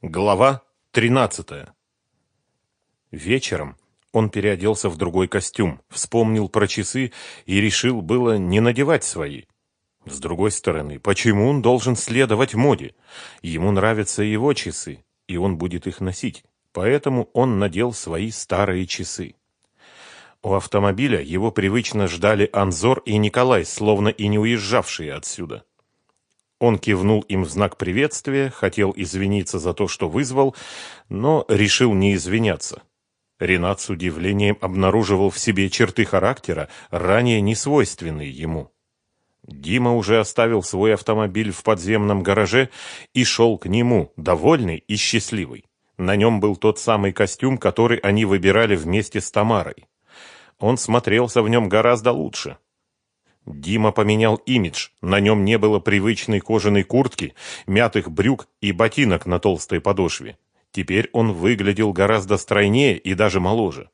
Глава 13. Вечером он переоделся в другой костюм, вспомнил про часы и решил было не надевать свои. С другой стороны, почему он должен следовать моде? Ему нравятся его часы, и он будет их носить. Поэтому он надел свои старые часы. У автомобиля его привычно ждали Анзор и Николай, словно и не уезжавшие отсюда. Он кивнул им в знак приветствия, хотел извиниться за то, что вызвал, но решил не извиняться. Ренат с удивлением обнаруживал в себе черты характера, ранее не свойственные ему. Дима уже оставил свой автомобиль в подземном гараже и шел к нему, довольный и счастливый. На нем был тот самый костюм, который они выбирали вместе с Тамарой. Он смотрелся в нем гораздо лучше. Дима поменял имидж. На нем не было привычной кожаной куртки, мятых брюк и ботинок на толстой подошве. Теперь он выглядел гораздо стройнее и даже моложе.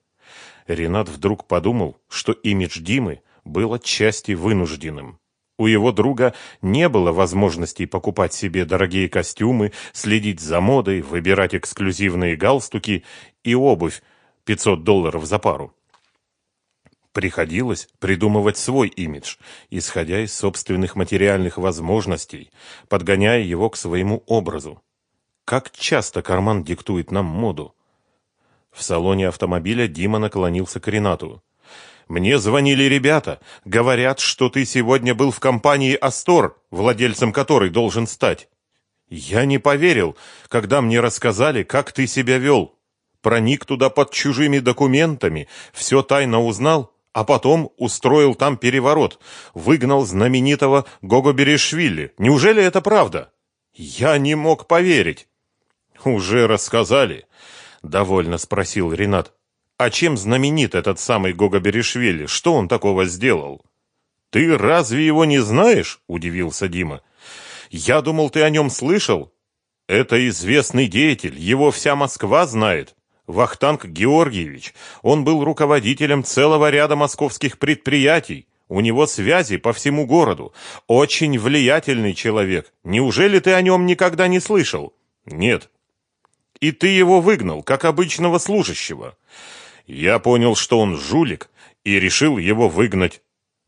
Ренат вдруг подумал, что имидж Димы был отчасти вынужденным. У его друга не было возможностей покупать себе дорогие костюмы, следить за модой, выбирать эксклюзивные галстуки и обувь 500 долларов за пару. Приходилось придумывать свой имидж, исходя из собственных материальных возможностей, подгоняя его к своему образу. Как часто карман диктует нам моду? В салоне автомобиля Дима наклонился к Ренату. «Мне звонили ребята. Говорят, что ты сегодня был в компании «Астор», владельцем которой должен стать. Я не поверил, когда мне рассказали, как ты себя вел. Проник туда под чужими документами, все тайно узнал, а потом устроил там переворот, выгнал знаменитого Гого Берешвили. Неужели это правда? Я не мог поверить. Уже рассказали, довольно спросил Ренат. А чем знаменит этот самый Гого Берешвили? Что он такого сделал? Ты разве его не знаешь? удивился Дима. Я думал, ты о нем слышал. Это известный деятель, его вся Москва знает. Вахтанг Георгиевич. Он был руководителем целого ряда московских предприятий. У него связи по всему городу. Очень влиятельный человек. Неужели ты о нем никогда не слышал? Нет. И ты его выгнал, как обычного служащего. Я понял, что он жулик, и решил его выгнать.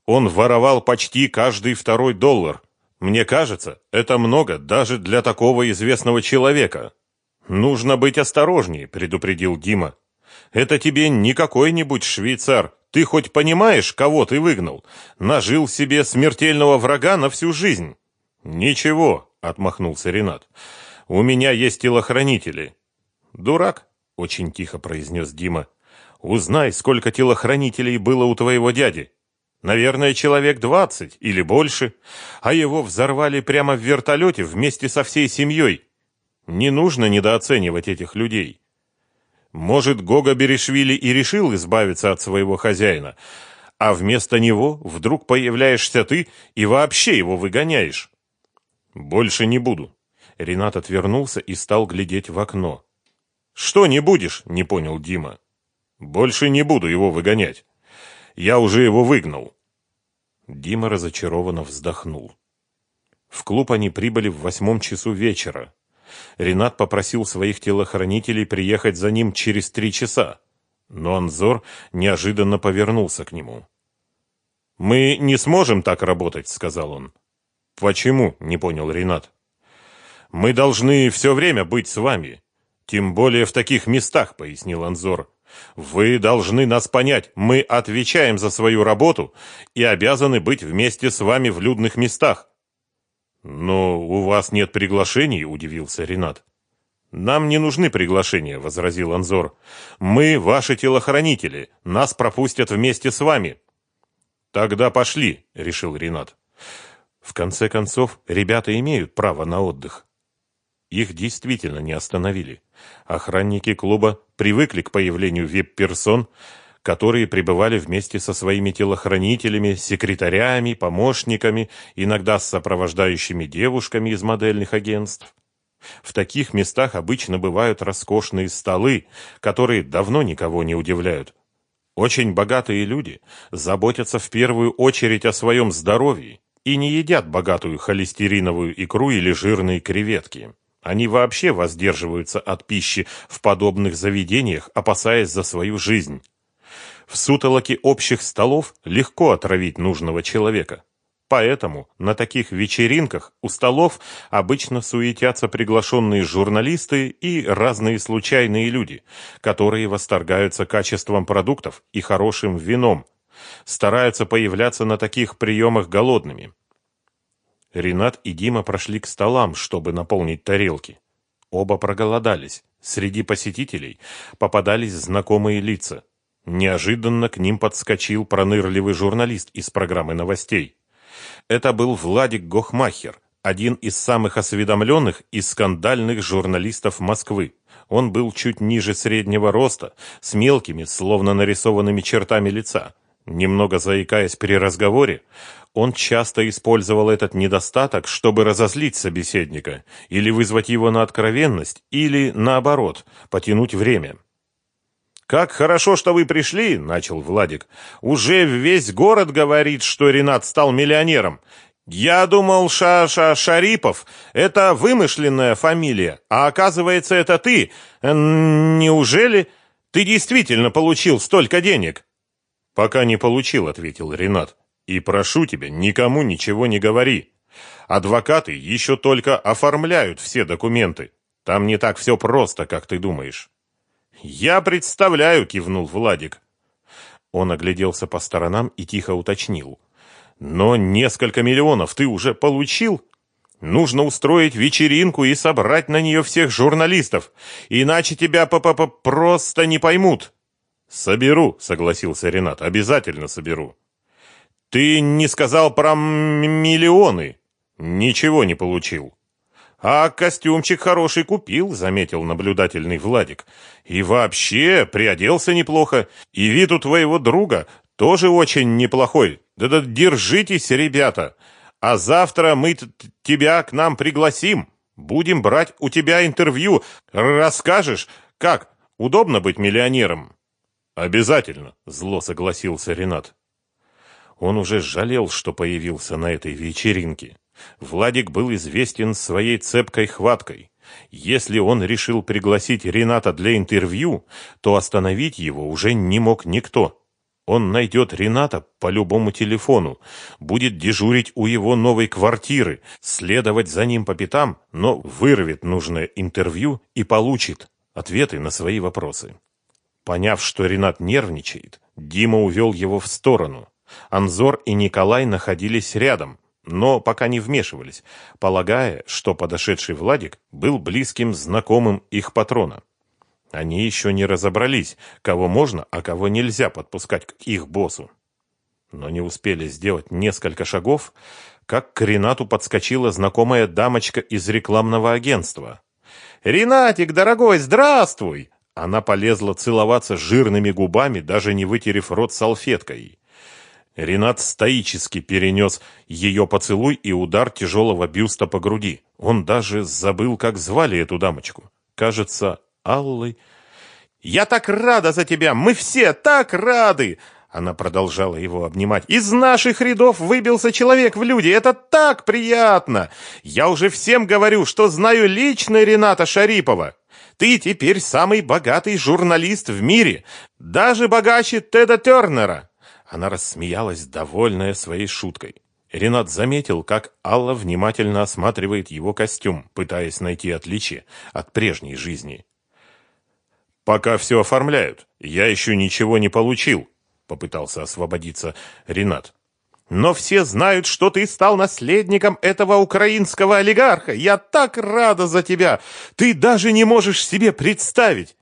Он воровал почти каждый второй доллар. Мне кажется, это много даже для такого известного человека. Нужно быть осторожнее, предупредил Дима. Это тебе не какой-нибудь швейцар. Ты хоть понимаешь, кого ты выгнал? Нажил себе смертельного врага на всю жизнь. Ничего, отмахнулся Ренат. У меня есть телохранители. Дурак, очень тихо произнес Дима. Узнай, сколько телохранителей было у твоего дяди. Наверное, человек двадцать или больше, а его взорвали прямо в вертолете вместе со всей семьей. Не нужно недооценивать этих людей. Может, Гога Берешвили и решил избавиться от своего хозяина, а вместо него вдруг появляешься ты и вообще его выгоняешь. Больше не буду. Ренат отвернулся и стал глядеть в окно. Что не будешь? не понял Дима. Больше не буду его выгонять. Я уже его выгнал. Дима разочарованно вздохнул. В клуб они прибыли в восьмом часу вечера. Ренат попросил своих телохранителей приехать за ним через три часа, но Анзор неожиданно повернулся к нему. «Мы не сможем так работать», — сказал он. «Почему?» — не понял Ренат. «Мы должны все время быть с вами, тем более в таких местах», — пояснил Анзор. «Вы должны нас понять, мы отвечаем за свою работу и обязаны быть вместе с вами в людных местах. «Но у вас нет приглашений?» – удивился Ренат. «Нам не нужны приглашения», – возразил Анзор. «Мы ваши телохранители. Нас пропустят вместе с вами». «Тогда пошли», – решил Ренат. В конце концов, ребята имеют право на отдых. Их действительно не остановили. Охранники клуба привыкли к появлению вип-персон, которые пребывали вместе со своими телохранителями, секретарями, помощниками, иногда с сопровождающими девушками из модельных агентств. В таких местах обычно бывают роскошные столы, которые давно никого не удивляют. Очень богатые люди заботятся в первую очередь о своем здоровье и не едят богатую холестериновую икру или жирные креветки. Они вообще воздерживаются от пищи в подобных заведениях, опасаясь за свою жизнь. В сутолоке общих столов легко отравить нужного человека. Поэтому на таких вечеринках у столов обычно суетятся приглашенные журналисты и разные случайные люди, которые восторгаются качеством продуктов и хорошим вином, стараются появляться на таких приемах голодными. Ренат и Дима прошли к столам, чтобы наполнить тарелки. Оба проголодались. Среди посетителей попадались знакомые лица. Неожиданно к ним подскочил пронырливый журналист из программы новостей. Это был Владик Гохмахер, один из самых осведомленных и скандальных журналистов Москвы. Он был чуть ниже среднего роста, с мелкими, словно нарисованными чертами лица. Немного заикаясь при разговоре, он часто использовал этот недостаток, чтобы разозлить собеседника, или вызвать его на откровенность, или, наоборот, потянуть время. «Как хорошо, что вы пришли», — начал Владик. «Уже весь город говорит, что Ренат стал миллионером. Я думал, Ша-Ша Шарипов — это вымышленная фамилия, а оказывается, это ты. Неужели ты действительно получил столько денег?» «Пока не получил», — ответил Ренат. «И прошу тебя, никому ничего не говори. Адвокаты еще только оформляют все документы. Там не так все просто, как ты думаешь». «Я представляю», — кивнул Владик. Он огляделся по сторонам и тихо уточнил. «Но несколько миллионов ты уже получил?» Нужно устроить вечеринку и собрать на нее всех журналистов, иначе тебя п -п -п просто не поймут. «Соберу», — согласился Ренат, — «обязательно соберу». «Ты не сказал про миллионы?» «Ничего не получил». «А костюмчик хороший купил», — заметил наблюдательный Владик. «И вообще приоделся неплохо, и вид у твоего друга тоже очень неплохой. Да-да, держитесь, ребята, а завтра мы тебя к нам пригласим. Будем брать у тебя интервью. Расскажешь, как удобно быть миллионером?» Обязательно, зло согласился Ренат. Он уже жалел, что появился на этой вечеринке. Владик был известен своей цепкой хваткой. Если он решил пригласить Рената для интервью, то остановить его уже не мог никто. Он найдет Рената по любому телефону, будет дежурить у его новой квартиры, следовать за ним по пятам, но вырвет нужное интервью и получит ответы на свои вопросы. Поняв, что Ренат нервничает, Дима увел его в сторону. Анзор и Николай находились рядом, но пока не вмешивались, полагая, что подошедший Владик был близким знакомым их патрона. Они еще не разобрались, кого можно, а кого нельзя подпускать к их боссу. Но не успели сделать несколько шагов, как к Ренату подскочила знакомая дамочка из рекламного агентства. «Ренатик, дорогой, здравствуй!» Она полезла целоваться жирными губами, даже не вытерев рот салфеткой. Ренат стоически перенес ее поцелуй и удар тяжелого бюста по груди. Он даже забыл, как звали эту дамочку. Кажется, Аллой. «Я так рада за тебя! Мы все так рады!» Она продолжала его обнимать. «Из наших рядов выбился человек в люди. Это так приятно! Я уже всем говорю, что знаю лично Рената Шарипова. Ты теперь самый богатый журналист в мире, даже богаче Теда Тернера. Она рассмеялась, довольная своей шуткой. Ренат заметил, как Алла внимательно осматривает его костюм, пытаясь найти отличие от прежней жизни. «Пока все оформляют. Я еще ничего не получил», — попытался освободиться Ренат. Но все знают, что ты стал наследником этого украинского олигарха. Я так рада за тебя. Ты даже не можешь себе представить.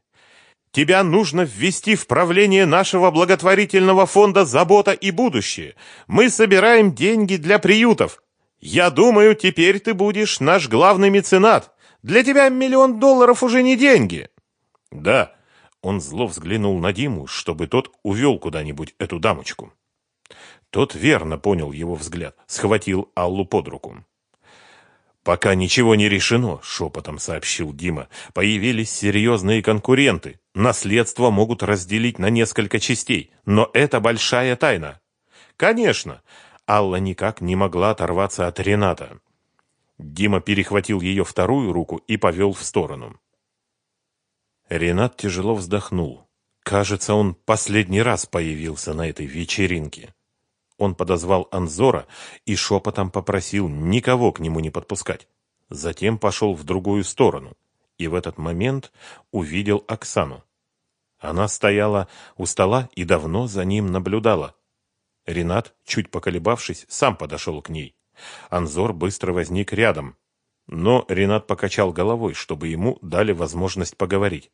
Тебя нужно ввести в правление нашего благотворительного фонда «Забота и будущее». Мы собираем деньги для приютов. Я думаю, теперь ты будешь наш главный меценат. Для тебя миллион долларов уже не деньги. Да. Он зло взглянул на Диму, чтобы тот увел куда-нибудь эту дамочку. Тот верно понял его взгляд, схватил Аллу под руку. «Пока ничего не решено», — шепотом сообщил Дима. «Появились серьезные конкуренты. Наследство могут разделить на несколько частей, но это большая тайна». «Конечно». Алла никак не могла оторваться от Рената. Дима перехватил ее вторую руку и повел в сторону. Ренат тяжело вздохнул. Кажется, он последний раз появился на этой вечеринке. Он подозвал Анзора и шепотом попросил никого к нему не подпускать. Затем пошел в другую сторону и в этот момент увидел Оксану. Она стояла у стола и давно за ним наблюдала. Ренат, чуть поколебавшись, сам подошел к ней. Анзор быстро возник рядом. Но Ренат покачал головой, чтобы ему дали возможность поговорить.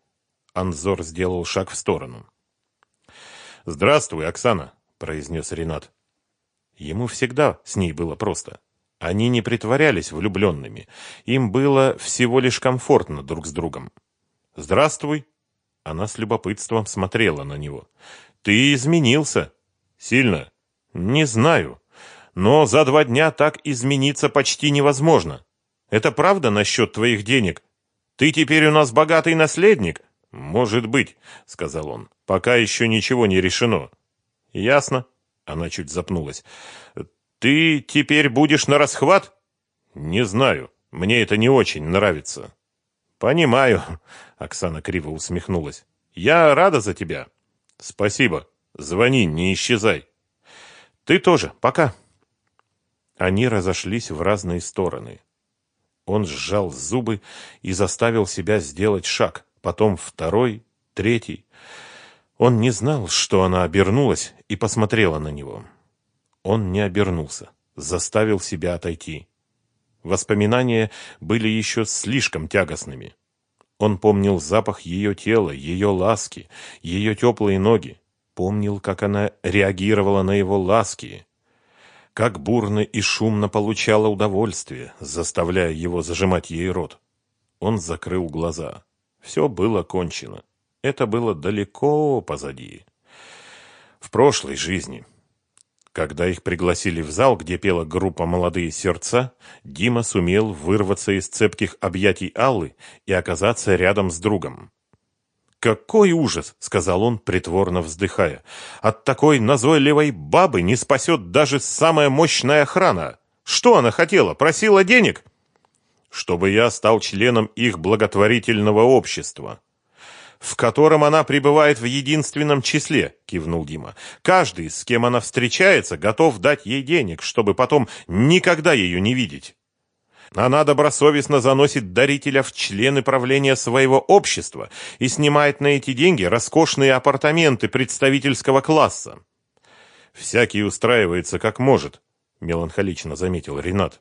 Анзор сделал шаг в сторону. «Здравствуй, Оксана», — произнес Ренат. Ему всегда с ней было просто. Они не притворялись влюбленными. Им было всего лишь комфортно друг с другом. «Здравствуй!» Она с любопытством смотрела на него. «Ты изменился?» «Сильно?» «Не знаю. Но за два дня так измениться почти невозможно. Это правда насчет твоих денег? Ты теперь у нас богатый наследник?» «Может быть», — сказал он. «Пока еще ничего не решено». «Ясно». Она чуть запнулась. Ты теперь будешь на расхват? Не знаю. Мне это не очень нравится. Понимаю. Оксана криво усмехнулась. Я рада за тебя. Спасибо. Звони, не исчезай. Ты тоже. Пока. Они разошлись в разные стороны. Он сжал зубы и заставил себя сделать шаг, потом второй, третий. Он не знал, что она обернулась и посмотрела на него. Он не обернулся, заставил себя отойти. Воспоминания были еще слишком тягостными. Он помнил запах ее тела, ее ласки, ее теплые ноги. Помнил, как она реагировала на его ласки, как бурно и шумно получала удовольствие, заставляя его зажимать ей рот. Он закрыл глаза. Все было кончено. Это было далеко позади. В прошлой жизни. Когда их пригласили в зал, где пела группа «Молодые сердца», Дима сумел вырваться из цепких объятий Аллы и оказаться рядом с другом. «Какой ужас!» — сказал он, притворно вздыхая. «От такой назойливой бабы не спасет даже самая мощная охрана! Что она хотела? Просила денег?» «Чтобы я стал членом их благотворительного общества», в котором она пребывает в единственном числе, кивнул Дима. Каждый, с кем она встречается, готов дать ей денег, чтобы потом никогда ее не видеть. Она добросовестно заносит дарителя в члены правления своего общества и снимает на эти деньги роскошные апартаменты представительского класса. Всякий устраивается как может, меланхолично заметил Ренат.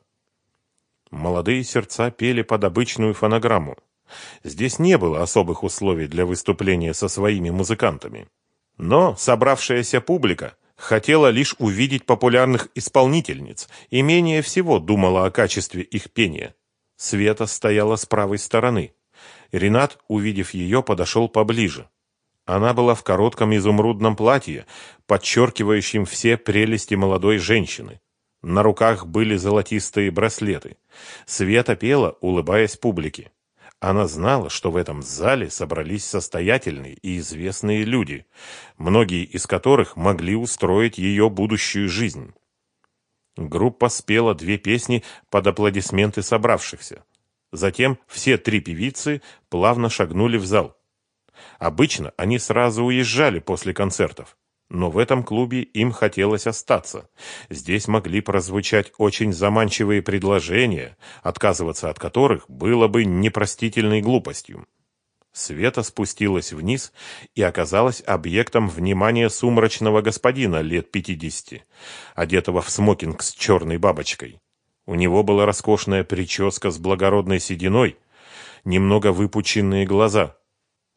Молодые сердца пели под обычную фонограмму. Здесь не было особых условий для выступления со своими музыкантами. Но собравшаяся публика хотела лишь увидеть популярных исполнительниц и менее всего думала о качестве их пения. Света стояла с правой стороны. Ренат, увидев ее, подошел поближе. Она была в коротком изумрудном платье, подчеркивающем все прелести молодой женщины. На руках были золотистые браслеты. Света пела, улыбаясь публике. Она знала, что в этом зале собрались состоятельные и известные люди, многие из которых могли устроить ее будущую жизнь. Группа спела две песни под аплодисменты собравшихся. Затем все три певицы плавно шагнули в зал. Обычно они сразу уезжали после концертов. Но в этом клубе им хотелось остаться. Здесь могли прозвучать очень заманчивые предложения, отказываться от которых было бы непростительной глупостью. Света спустилась вниз и оказалась объектом внимания сумрачного господина лет пятидесяти, одетого в смокинг с черной бабочкой. У него была роскошная прическа с благородной сединой, немного выпученные глаза –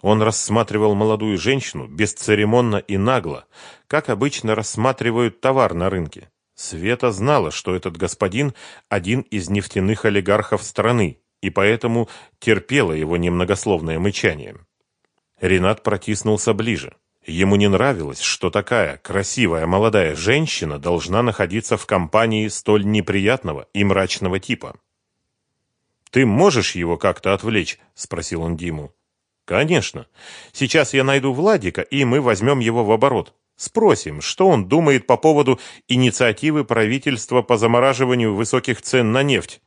он рассматривал молодую женщину бесцеремонно и нагло, как обычно рассматривают товар на рынке. Света знала, что этот господин один из нефтяных олигархов страны, и поэтому терпела его немногословное мычание. Ренат протиснулся ближе. Ему не нравилось, что такая красивая молодая женщина должна находиться в компании столь неприятного и мрачного типа. «Ты можешь его как-то отвлечь?» – спросил он Диму. Конечно. Сейчас я найду Владика, и мы возьмем его в оборот. Спросим, что он думает по поводу инициативы правительства по замораживанию высоких цен на нефть.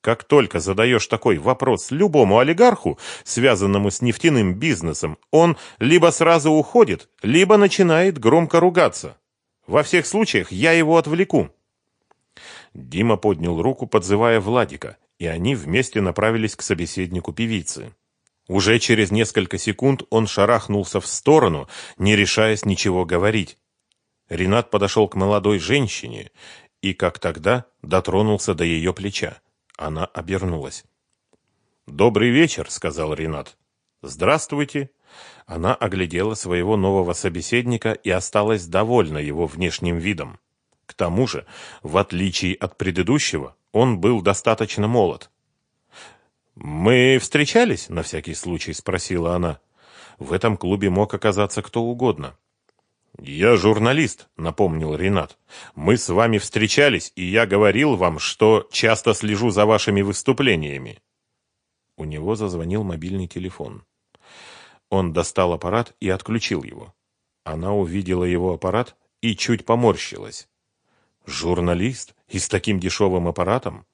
Как только задаешь такой вопрос любому олигарху, связанному с нефтяным бизнесом, он либо сразу уходит, либо начинает громко ругаться. Во всех случаях я его отвлеку. Дима поднял руку, подзывая Владика, и они вместе направились к собеседнику певицы. Уже через несколько секунд он шарахнулся в сторону, не решаясь ничего говорить. Ренат подошел к молодой женщине и, как тогда, дотронулся до ее плеча. Она обернулась. «Добрый вечер», — сказал Ренат. «Здравствуйте». Она оглядела своего нового собеседника и осталась довольна его внешним видом. К тому же, в отличие от предыдущего, он был достаточно молод. «Мы встречались?» — на всякий случай спросила она. В этом клубе мог оказаться кто угодно. «Я журналист», — напомнил Ренат. «Мы с вами встречались, и я говорил вам, что часто слежу за вашими выступлениями». У него зазвонил мобильный телефон. Он достал аппарат и отключил его. Она увидела его аппарат и чуть поморщилась. Журналист? И с таким дешевым аппаратом?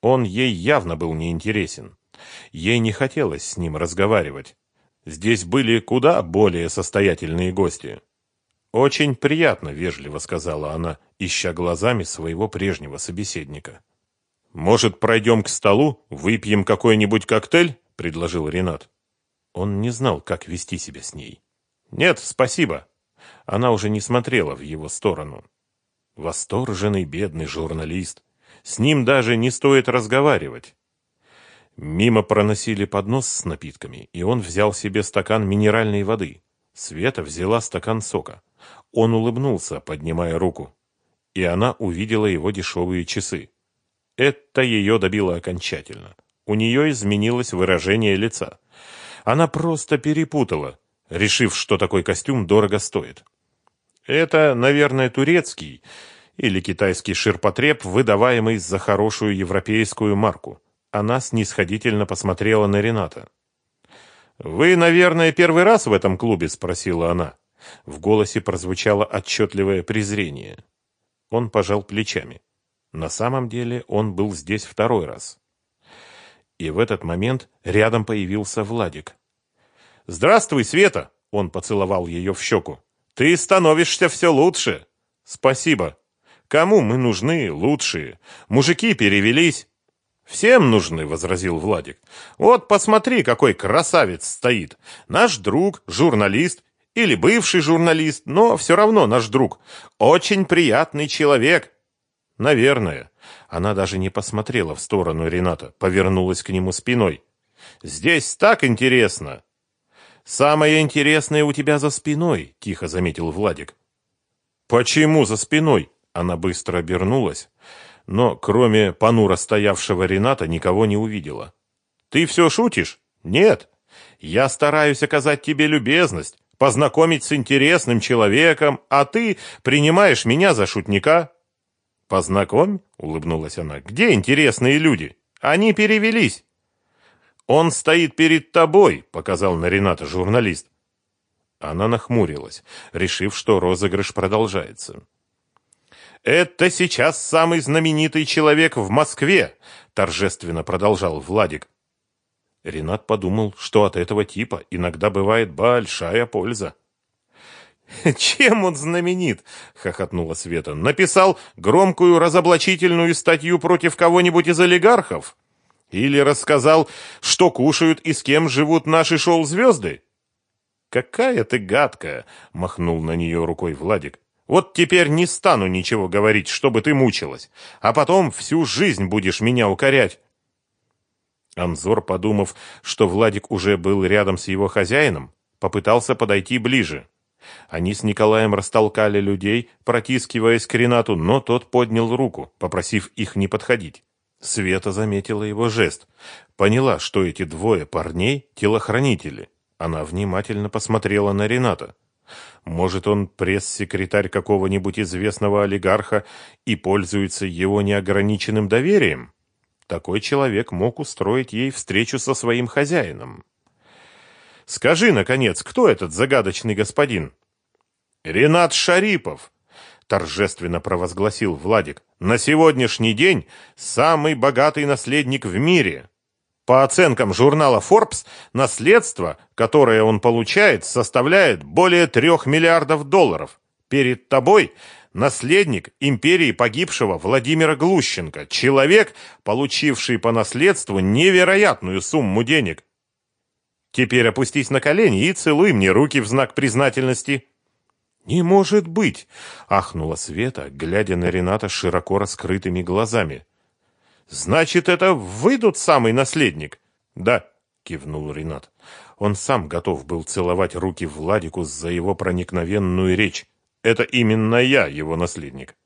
Он ей явно был неинтересен. Ей не хотелось с ним разговаривать. Здесь были куда более состоятельные гости. «Очень приятно», — вежливо сказала она, ища глазами своего прежнего собеседника. «Может, пройдем к столу, выпьем какой-нибудь коктейль?» — предложил Ренат. Он не знал, как вести себя с ней. «Нет, спасибо». Она уже не смотрела в его сторону. Восторженный бедный журналист. С ним даже не стоит разговаривать. Мимо проносили поднос с напитками, и он взял себе стакан минеральной воды. Света взяла стакан сока. Он улыбнулся, поднимая руку. И она увидела его дешевые часы. Это ее добило окончательно. У нее изменилось выражение лица. Она просто перепутала, решив, что такой костюм дорого стоит. Это, наверное, турецкий или китайский ширпотреб, выдаваемый за хорошую европейскую марку. Она снисходительно посмотрела на Рената. «Вы, наверное, первый раз в этом клубе?» – спросила она. В голосе прозвучало отчетливое презрение. Он пожал плечами. На самом деле он был здесь второй раз. И в этот момент рядом появился Владик. «Здравствуй, Света!» — он поцеловал ее в щеку. «Ты становишься все лучше!» «Спасибо!» «Кому мы нужны, лучшие? Мужики перевелись!» «Всем нужны», — возразил Владик. «Вот посмотри, какой красавец стоит. Наш друг, журналист, или бывший журналист, но все равно наш друг. Очень приятный человек. Наверное. Она даже не посмотрела в сторону Рената, повернулась к нему спиной. Здесь так интересно. Самое интересное у тебя за спиной, тихо заметил Владик. Почему за спиной? Она быстро обернулась, но кроме понуро стоявшего Рената никого не увидела. Ты все шутишь? Нет. Я стараюсь оказать тебе любезность, познакомить с интересным человеком, а ты принимаешь меня за шутника. Познакомь, улыбнулась она. Где интересные люди? Они перевелись. Он стоит перед тобой, показал на Рената журналист. Она нахмурилась, решив, что розыгрыш продолжается. Это сейчас самый знаменитый человек в Москве, торжественно продолжал Владик. Ренат подумал, что от этого типа иногда бывает большая польза. «Чем он знаменит?» — хохотнула Света. «Написал громкую разоблачительную статью против кого-нибудь из олигархов? Или рассказал, что кушают и с кем живут наши шоу-звезды?» «Какая ты гадкая!» — махнул на нее рукой Владик. «Вот теперь не стану ничего говорить, чтобы ты мучилась, а потом всю жизнь будешь меня укорять». Амзор, подумав, что Владик уже был рядом с его хозяином, попытался подойти ближе. Они с Николаем растолкали людей, протискиваясь к Ренату, но тот поднял руку, попросив их не подходить. Света заметила его жест. Поняла, что эти двое парней – телохранители. Она внимательно посмотрела на Рената. Может, он пресс-секретарь какого-нибудь известного олигарха и пользуется его неограниченным доверием? Такой человек мог устроить ей встречу со своим хозяином. «Скажи, наконец, кто этот загадочный господин?» «Ренат Шарипов. торжественно провозгласил Владик. На сегодняшний день самый богатый наследник в мире. По оценкам журнала Forbes, наследство, которое он получает, составляет более трех миллиардов долларов. Перед тобой наследник империи погибшего Владимира Глущенко, человек, получивший по наследству невероятную сумму денег. Теперь опустись на колени и целуй мне руки в знак признательности. Не может быть, ахнула Света, глядя на Рената широко раскрытыми глазами. Значит, это вы тот самый наследник? Да, кивнул Ренат. Он сам готов был целовать руки Владику за его проникновенную речь. Это именно я, его наследник.